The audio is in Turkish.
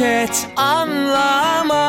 et anlamaz